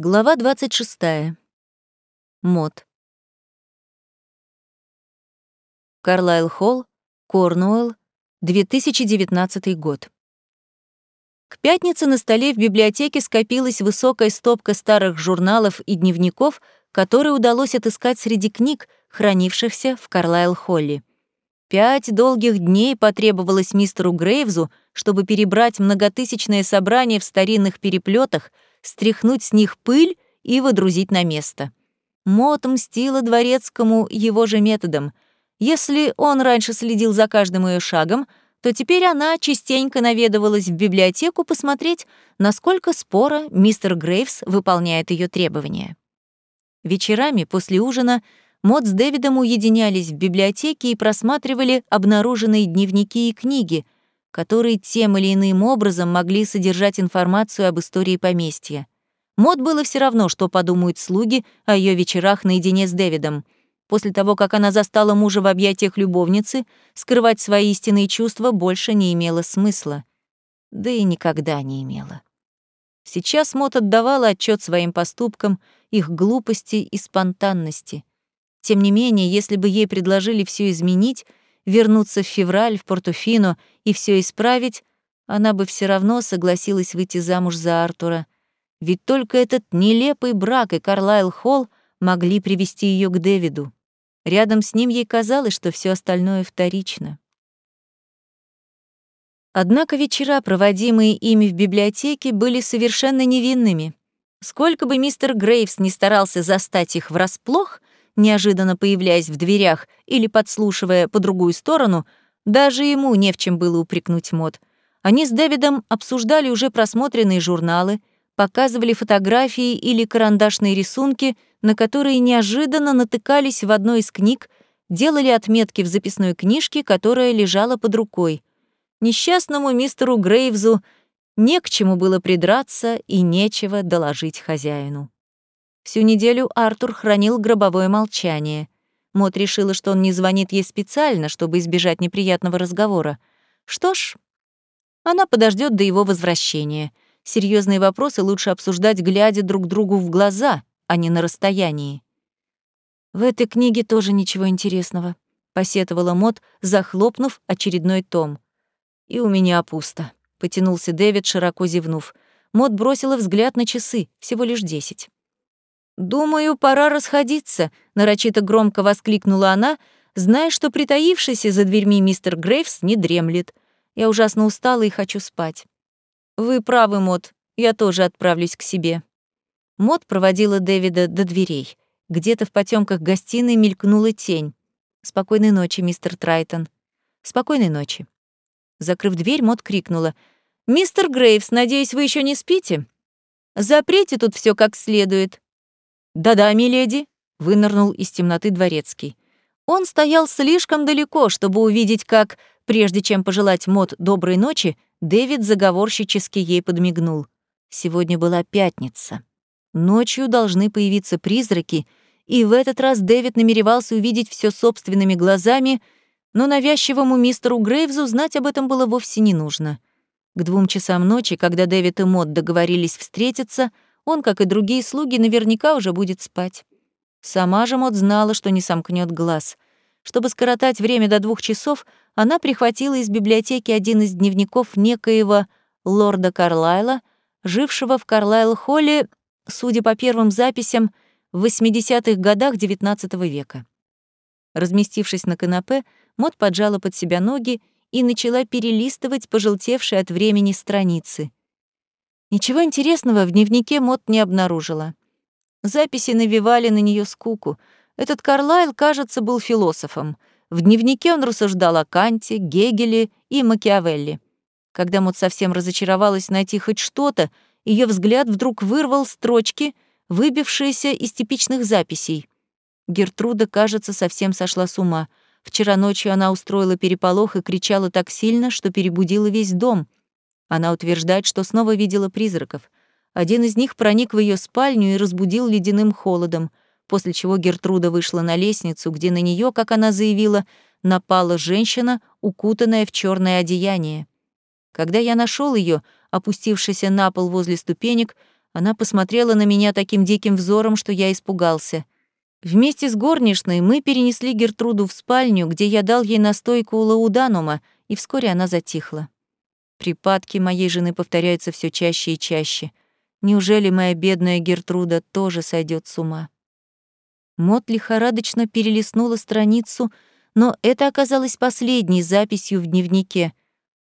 Глава 26. Мод. Карлайл Холл, Корнуэлл, 2019 год. К пятнице на столе в библиотеке скопилась высокая стопка старых журналов и дневников, которые удалось отыскать среди книг, хранившихся в Карлайл-Холле. Пять долгих дней потребовалось мистеру Грейвзу, чтобы перебрать многотысячное собрание в старинных переплетах, стряхнуть с них пыль и водрузить на место. Мот мстила дворецкому его же методом. Если он раньше следил за каждым ее шагом, то теперь она частенько наведывалась в библиотеку посмотреть, насколько споро мистер Грейвс выполняет ее требования. Вечерами после ужина Мод с Дэвидом уединялись в библиотеке и просматривали обнаруженные дневники и книги, которые тем или иным образом могли содержать информацию об истории поместья. Мод было все равно, что подумают слуги о ее вечерах наедине с Дэвидом. После того, как она застала мужа в объятиях любовницы, скрывать свои истинные чувства больше не имело смысла. Да и никогда не имело. Сейчас Мот отдавала отчет своим поступкам, их глупости и спонтанности. Тем не менее, если бы ей предложили все изменить, вернуться в февраль в Портофино и все исправить, она бы все равно согласилась выйти замуж за Артура. Ведь только этот нелепый брак и Карлайл Холл могли привести ее к Дэвиду. Рядом с ним ей казалось, что все остальное вторично. Однако вечера, проводимые ими в библиотеке, были совершенно невинными. Сколько бы мистер Грейвс не старался застать их врасплох, неожиданно появляясь в дверях или подслушивая по другую сторону, даже ему не в чем было упрекнуть мод. Они с Дэвидом обсуждали уже просмотренные журналы, показывали фотографии или карандашные рисунки, на которые неожиданно натыкались в одной из книг, делали отметки в записной книжке, которая лежала под рукой. Несчастному мистеру Грейвзу не к чему было придраться и нечего доложить хозяину. Всю неделю Артур хранил гробовое молчание. Мот решила, что он не звонит ей специально, чтобы избежать неприятного разговора. Что ж, она подождет до его возвращения. Серьезные вопросы лучше обсуждать, глядя друг другу в глаза, а не на расстоянии. В этой книге тоже ничего интересного, посетовала Мот, захлопнув очередной том. И у меня пусто, потянулся Дэвид, широко зевнув. Мот бросила взгляд на часы, всего лишь десять. «Думаю, пора расходиться», — нарочито громко воскликнула она, зная, что притаившийся за дверьми мистер Грейвс не дремлет. «Я ужасно устала и хочу спать». «Вы правы, Мот, я тоже отправлюсь к себе». Мот проводила Дэвида до дверей. Где-то в потемках гостиной мелькнула тень. «Спокойной ночи, мистер Трайтон». «Спокойной ночи». Закрыв дверь, Мот крикнула. «Мистер Грейвс, надеюсь, вы еще не спите? Заприте тут все как следует. «Да-да, миледи», — вынырнул из темноты дворецкий. Он стоял слишком далеко, чтобы увидеть, как, прежде чем пожелать Мод доброй ночи, Дэвид заговорщически ей подмигнул. Сегодня была пятница. Ночью должны появиться призраки, и в этот раз Дэвид намеревался увидеть все собственными глазами, но навязчивому мистеру Грейвзу знать об этом было вовсе не нужно. К двум часам ночи, когда Дэвид и Мод договорились встретиться, — он, как и другие слуги, наверняка уже будет спать. Сама же Мот знала, что не сомкнет глаз. Чтобы скоротать время до двух часов, она прихватила из библиотеки один из дневников некоего лорда Карлайла, жившего в Карлайл-холле, судя по первым записям, в 80-х годах XIX века. Разместившись на канапе, Мот поджала под себя ноги и начала перелистывать пожелтевшие от времени страницы. Ничего интересного в дневнике Мот не обнаружила. Записи навевали на нее скуку. Этот Карлайл, кажется, был философом. В дневнике он рассуждал о Канте, Гегеле и Макиавелли. Когда Мот совсем разочаровалась найти хоть что-то, ее взгляд вдруг вырвал строчки, выбившиеся из типичных записей. Гертруда, кажется, совсем сошла с ума. Вчера ночью она устроила переполох и кричала так сильно, что перебудила весь дом — она утверждает, что снова видела призраков. Один из них проник в ее спальню и разбудил ледяным холодом, после чего Гертруда вышла на лестницу, где на нее, как она заявила, напала женщина, укутанная в черное одеяние. Когда я нашел ее, опустившись на пол возле ступенек, Она посмотрела на меня таким диким взором, что я испугался. Вместе с горничной мы перенесли Гертруду в спальню, где я дал ей настойку лауданума, и вскоре она затихла. Припадки моей жены повторяются все чаще и чаще. Неужели моя бедная Гертруда тоже сойдет с ума? Мот лихорадочно перелистнула страницу, но это оказалось последней записью в дневнике.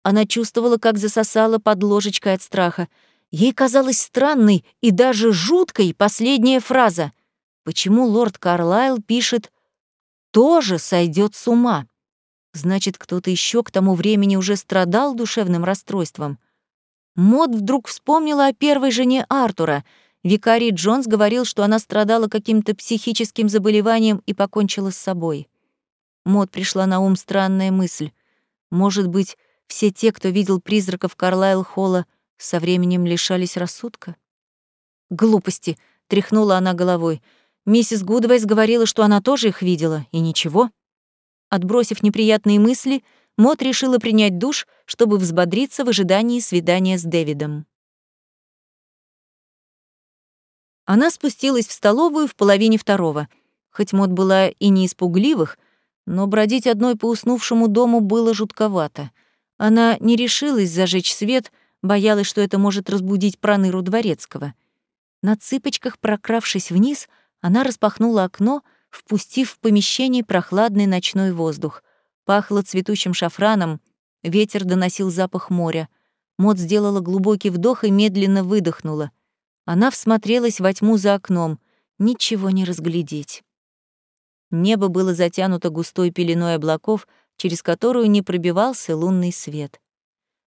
Она чувствовала, как засосала под ложечкой от страха. Ей казалась странной и даже жуткой последняя фраза. Почему лорд Карлайл пишет «тоже сойдет с ума»? Значит, кто-то еще к тому времени уже страдал душевным расстройством. Мод вдруг вспомнила о первой жене Артура. Викарий Джонс говорил, что она страдала каким-то психическим заболеванием и покончила с собой. Мод пришла на ум странная мысль. Может быть, все те, кто видел призраков Карлайл-Холла, со временем лишались рассудка? «Глупости!» — тряхнула она головой. «Миссис Гудвейс говорила, что она тоже их видела, и ничего». Отбросив неприятные мысли, Мот решила принять душ, чтобы взбодриться в ожидании свидания с Дэвидом. Она спустилась в столовую в половине второго. Хоть Мот была и не испугливых, но бродить одной по уснувшему дому было жутковато. Она не решилась зажечь свет, боялась, что это может разбудить проныру дворецкого. На цыпочках, прокравшись вниз, она распахнула окно — впустив в помещение прохладный ночной воздух. Пахло цветущим шафраном, ветер доносил запах моря. Мот сделала глубокий вдох и медленно выдохнула. Она всмотрелась во тьму за окном. Ничего не разглядеть. Небо было затянуто густой пеленой облаков, через которую не пробивался лунный свет.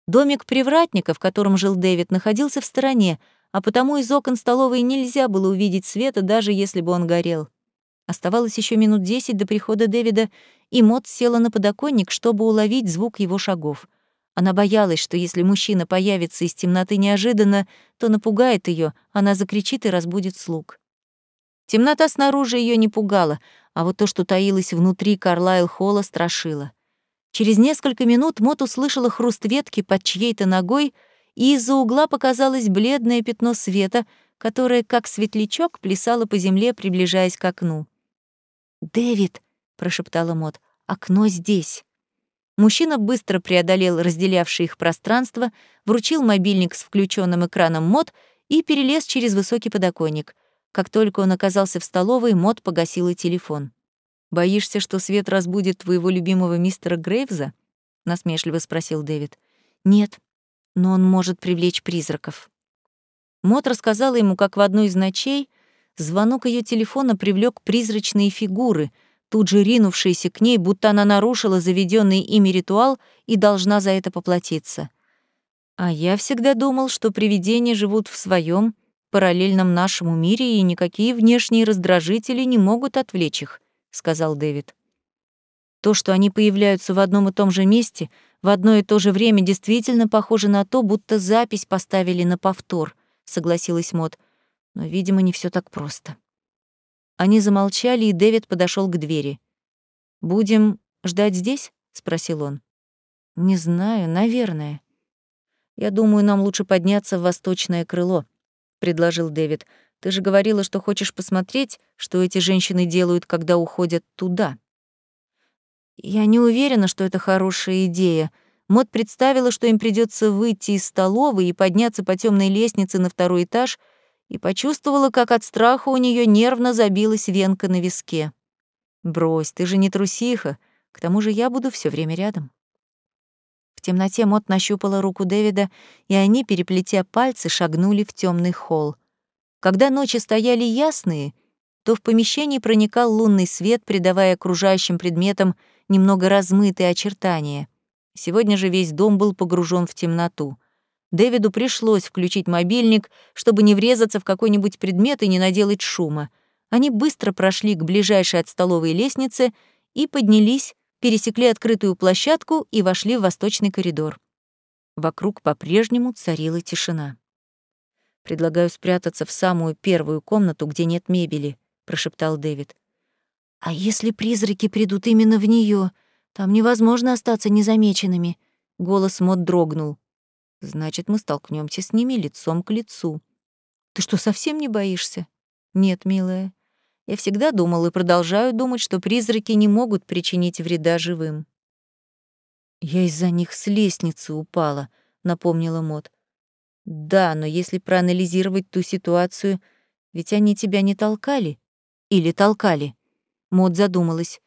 Домик привратника, в котором жил Дэвид, находился в стороне, а потому из окон столовой нельзя было увидеть света, даже если бы он горел. Оставалось еще минут десять до прихода Дэвида, и Мот села на подоконник, чтобы уловить звук его шагов. Она боялась, что если мужчина появится из темноты неожиданно, то напугает ее, она закричит и разбудит слуг. Темнота снаружи ее не пугала, а вот то, что таилось внутри Карлайл-холла, страшило. Через несколько минут Мот услышала хруст ветки под чьей-то ногой, и из-за угла показалось бледное пятно света, которое, как светлячок, плясало по земле, приближаясь к окну. «Дэвид», — прошептала Мот, — «окно здесь». Мужчина быстро преодолел разделявшее их пространство, вручил мобильник с включенным экраном Мот и перелез через высокий подоконник. Как только он оказался в столовой, Мот погасила телефон. «Боишься, что свет разбудит твоего любимого мистера Грейвза?» — насмешливо спросил Дэвид. «Нет, но он может привлечь призраков». Мот рассказала ему, как в одну из ночей Звонок ее телефона привлек призрачные фигуры, тут же ринувшиеся к ней, будто она нарушила заведенный ими ритуал и должна за это поплатиться. А я всегда думал, что привидения живут в своем параллельном нашему мире, и никакие внешние раздражители не могут отвлечь их, сказал Дэвид. То, что они появляются в одном и том же месте, в одно и то же время действительно похоже на то, будто запись поставили на повтор, согласилась Мот. Но, видимо, не все так просто. Они замолчали, и Дэвид подошел к двери. «Будем ждать здесь?» — спросил он. «Не знаю, наверное». «Я думаю, нам лучше подняться в восточное крыло», — предложил Дэвид. «Ты же говорила, что хочешь посмотреть, что эти женщины делают, когда уходят туда». «Я не уверена, что это хорошая идея», Мод представила, что им придется выйти из столовой и подняться по темной лестнице на второй этаж — и почувствовала, как от страха у нее нервно забилась венка на виске. «Брось, ты же не трусиха, к тому же я буду все время рядом». В темноте Мот нащупала руку Дэвида, и они, переплетя пальцы, шагнули в темный холл. Когда ночи стояли ясные, то в помещении проникал лунный свет, придавая окружающим предметам немного размытые очертания. Сегодня же весь дом был погружен в темноту — Дэвиду пришлось включить мобильник, чтобы не врезаться в какой-нибудь предмет и не наделать шума. Они быстро прошли к ближайшей от столовой лестнице и поднялись, пересекли открытую площадку и вошли в восточный коридор. Вокруг по-прежнему царила тишина. «Предлагаю спрятаться в самую первую комнату, где нет мебели», — прошептал Дэвид. «А если призраки придут именно в нее, Там невозможно остаться незамеченными», — голос Мод дрогнул. Значит, мы столкнемся с ними лицом к лицу. Ты что, совсем не боишься? Нет, милая. Я всегда думал и продолжаю думать, что призраки не могут причинить вреда живым. Я из-за них с лестницы упала, напомнила Мот. Да, но если проанализировать ту ситуацию, ведь они тебя не толкали или толкали? Мот задумалась.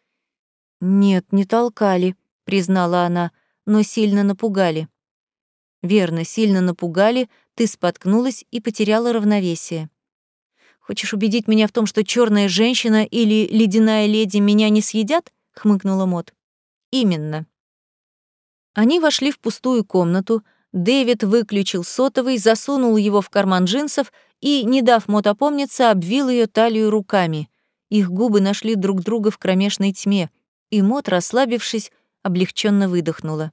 Нет, не толкали, признала она, но сильно напугали. Верно, сильно напугали, ты споткнулась и потеряла равновесие. Хочешь убедить меня в том, что черная женщина или ледяная леди меня не съедят? хмыкнула Мот. Именно. Они вошли в пустую комнату. Дэвид выключил сотовый, засунул его в карман джинсов и, не дав Мот опомниться, обвил ее талию руками. Их губы нашли друг друга в кромешной тьме, и Мот, расслабившись, облегченно выдохнула.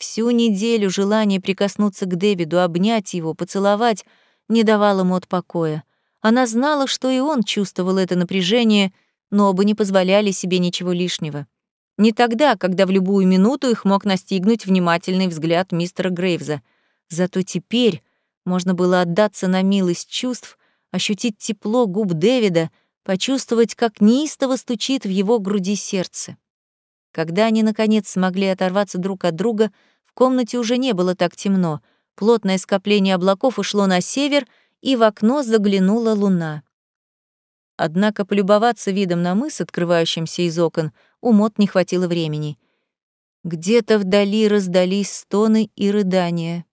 Всю неделю желание прикоснуться к Дэвиду, обнять его, поцеловать не давало Мот покоя. Она знала, что и он чувствовал это напряжение, но оба не позволяли себе ничего лишнего. Не тогда, когда в любую минуту их мог настигнуть внимательный взгляд мистера Грейвза. Зато теперь можно было отдаться на милость чувств, ощутить тепло губ Дэвида, почувствовать, как неистово стучит в его груди сердце. Когда они, наконец, смогли оторваться друг от друга, в комнате уже не было так темно. Плотное скопление облаков ушло на север, и в окно заглянула луна. Однако полюбоваться видом на мыс, открывающимся из окон, у Мот не хватило времени. Где-то вдали раздались стоны и рыдания.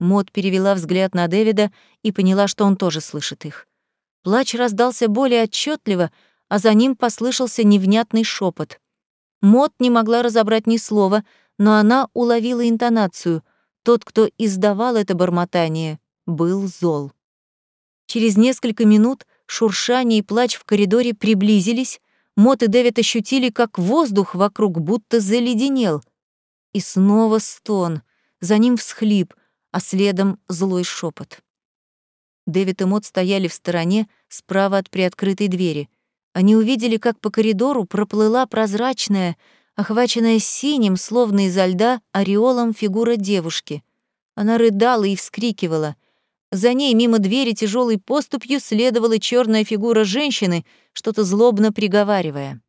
Мот перевела взгляд на Дэвида и поняла, что он тоже слышит их. Плач раздался более отчетливо, а за ним послышался невнятный шепот. Мот не могла разобрать ни слова, но она уловила интонацию. Тот, кто издавал это бормотание, был зол. Через несколько минут шуршание и плач в коридоре приблизились, Мот и Дэвид ощутили, как воздух вокруг будто заледенел. И снова стон, за ним всхлип, а следом злой шепот. Дэвид и Мот стояли в стороне, справа от приоткрытой двери. Они увидели, как по коридору проплыла прозрачная, охваченная синим, словно изо льда, ореолом фигура девушки. Она рыдала и вскрикивала. За ней мимо двери тяжелой поступью следовала черная фигура женщины, что-то злобно приговаривая.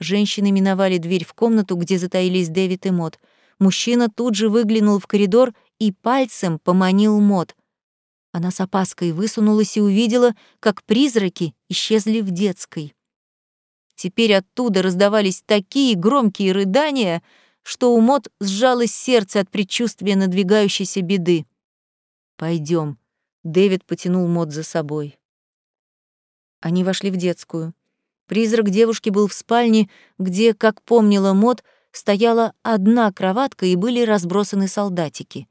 Женщины миновали дверь в комнату, где затаились Дэвид и Мот. Мужчина тут же выглянул в коридор и пальцем поманил Мот. Она с опаской высунулась и увидела, как призраки исчезли в детской. Теперь оттуда раздавались такие громкие рыдания, что у Мот сжалось сердце от предчувствия надвигающейся беды. Пойдем. Дэвид потянул Мот за собой. Они вошли в детскую. Призрак девушки был в спальне, где, как помнила Мот, стояла одна кроватка и были разбросаны солдатики.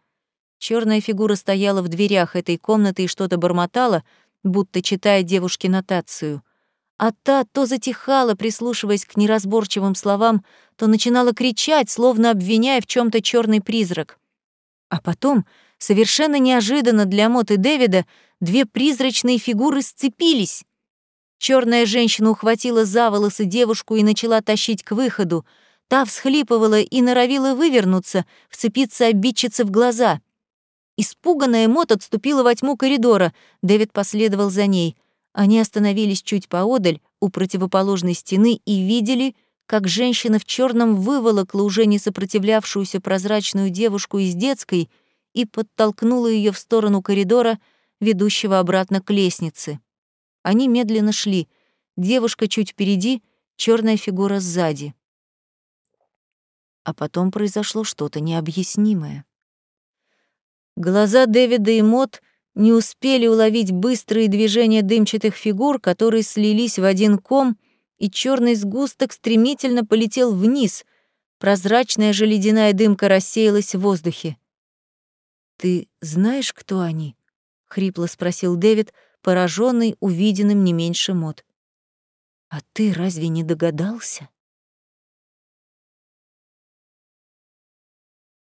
Черная фигура стояла в дверях этой комнаты и что-то бормотала, будто читая девушке нотацию а та то затихала, прислушиваясь к неразборчивым словам, то начинала кричать, словно обвиняя в чем то черный призрак. А потом, совершенно неожиданно для Мот и Дэвида, две призрачные фигуры сцепились. Черная женщина ухватила за волосы девушку и начала тащить к выходу. Та всхлипывала и норовила вывернуться, вцепиться обидчице в глаза. Испуганная Мот отступила во тьму коридора, Дэвид последовал за ней — они остановились чуть поодаль, у противоположной стены, и видели, как женщина в черном выволокла уже не сопротивлявшуюся прозрачную девушку из детской и подтолкнула ее в сторону коридора, ведущего обратно к лестнице. Они медленно шли, девушка чуть впереди, черная фигура сзади. А потом произошло что-то необъяснимое. Глаза Дэвида и Мот не успели уловить быстрые движения дымчатых фигур, которые слились в один ком, и черный сгусток стремительно полетел вниз. Прозрачная же ледяная дымка рассеялась в воздухе. «Ты знаешь, кто они?» — хрипло спросил Дэвид, пораженный увиденным не меньше мод. «А ты разве не догадался?»